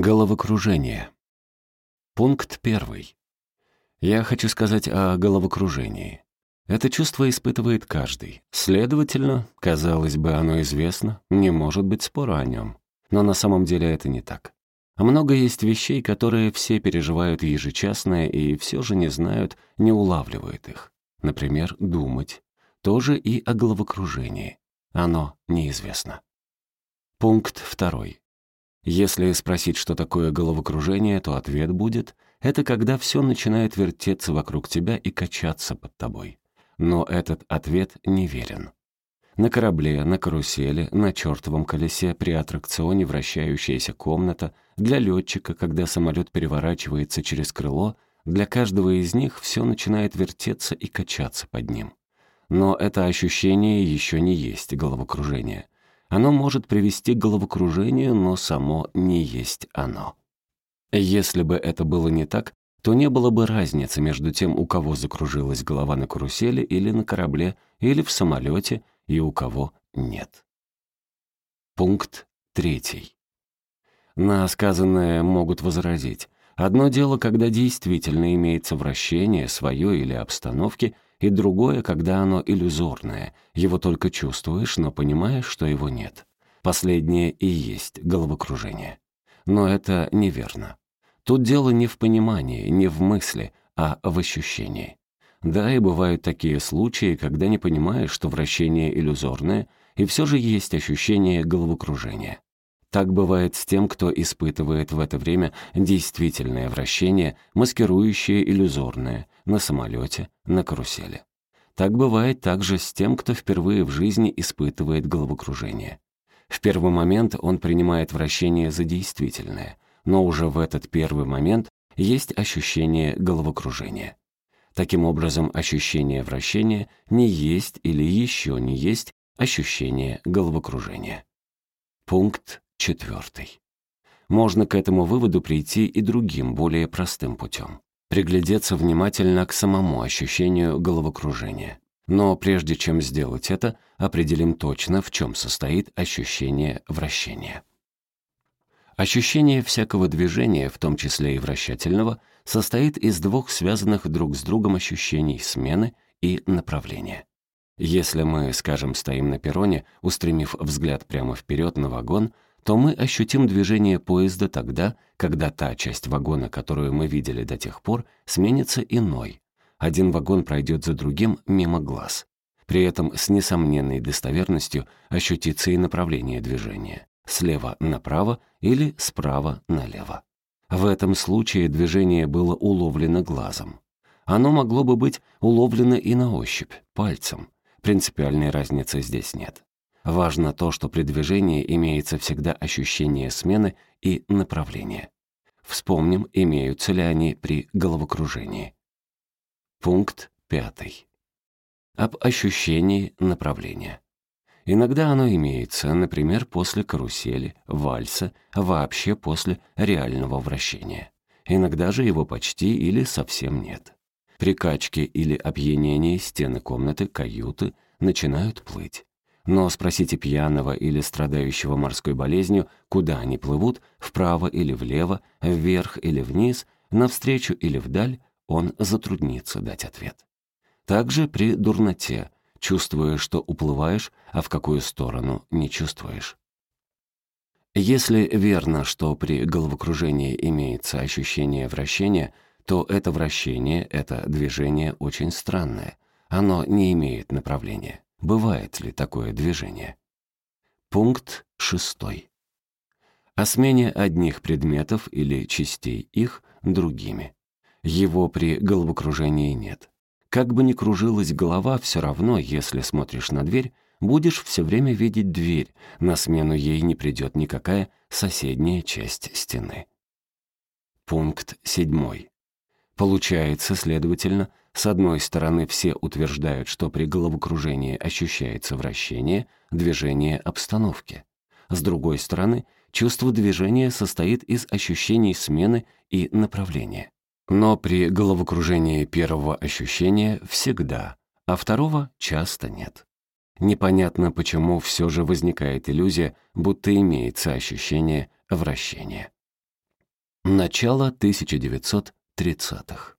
Головокружение. Пункт первый. Я хочу сказать о головокружении. Это чувство испытывает каждый. Следовательно, казалось бы, оно известно, не может быть спора о нем. Но на самом деле это не так. Много есть вещей, которые все переживают ежечасно и все же не знают, не улавливают их. Например, думать. Тоже и о головокружении. Оно неизвестно. Пункт второй. Если спросить, что такое головокружение, то ответ будет — это когда все начинает вертеться вокруг тебя и качаться под тобой. Но этот ответ неверен. На корабле, на карусели, на чертовом колесе, при аттракционе вращающаяся комната, для летчика, когда самолет переворачивается через крыло, для каждого из них все начинает вертеться и качаться под ним. Но это ощущение еще не есть головокружение — оно может привести к головокружению, но само не есть оно. Если бы это было не так, то не было бы разницы между тем, у кого закружилась голова на карусели или на корабле, или в самолете, и у кого нет. Пункт третий. На сказанное могут возразить. Одно дело, когда действительно имеется вращение, свое или обстановки — и другое, когда оно иллюзорное, его только чувствуешь, но понимаешь, что его нет. Последнее и есть головокружение. Но это неверно. Тут дело не в понимании, не в мысли, а в ощущении. Да, и бывают такие случаи, когда не понимаешь, что вращение иллюзорное, и все же есть ощущение головокружения. Так бывает с тем, кто испытывает в это время действительное вращение, маскирующее иллюзорное, на самолете, на карусели. Так бывает также с тем, кто впервые в жизни испытывает головокружение. В первый момент он принимает вращение за действительное, но уже в этот первый момент есть ощущение головокружения. Таким образом, ощущение вращения не есть или еще не есть ощущение головокружения. Пункт четвертый. Можно к этому выводу прийти и другим, более простым путем приглядеться внимательно к самому ощущению головокружения. Но прежде чем сделать это, определим точно, в чем состоит ощущение вращения. Ощущение всякого движения, в том числе и вращательного, состоит из двух связанных друг с другом ощущений смены и направления. Если мы, скажем, стоим на перроне, устремив взгляд прямо вперед на вагон, то мы ощутим движение поезда тогда, когда та часть вагона, которую мы видели до тех пор, сменится иной. Один вагон пройдет за другим мимо глаз. При этом с несомненной достоверностью ощутится и направление движения — слева направо или справа налево. В этом случае движение было уловлено глазом. Оно могло бы быть уловлено и на ощупь, пальцем. Принципиальной разницы здесь нет. Важно то, что при движении имеется всегда ощущение смены и направления. Вспомним, имеются ли они при головокружении. Пункт пятый. Об ощущении направления. Иногда оно имеется, например, после карусели, вальса, вообще после реального вращения. Иногда же его почти или совсем нет. При качке или опьянении стены комнаты, каюты начинают плыть. Но спросите пьяного или страдающего морской болезнью, куда они плывут, вправо или влево, вверх или вниз, навстречу или вдаль, он затруднится дать ответ. Также при дурноте, чувствуя, что уплываешь, а в какую сторону не чувствуешь. Если верно, что при головокружении имеется ощущение вращения, то это вращение, это движение очень странное. Оно не имеет направления. Бывает ли такое движение? Пункт шестой. О смене одних предметов или частей их другими. Его при головокружении нет. Как бы ни кружилась голова, все равно, если смотришь на дверь, будешь все время видеть дверь, на смену ей не придет никакая соседняя часть стены. Пункт седьмой. Получается, следовательно, с одной стороны, все утверждают, что при головокружении ощущается вращение, движение обстановки. С другой стороны, чувство движения состоит из ощущений смены и направления. Но при головокружении первого ощущения всегда, а второго часто нет. Непонятно, почему все же возникает иллюзия, будто имеется ощущение вращения. Начало 1930-х.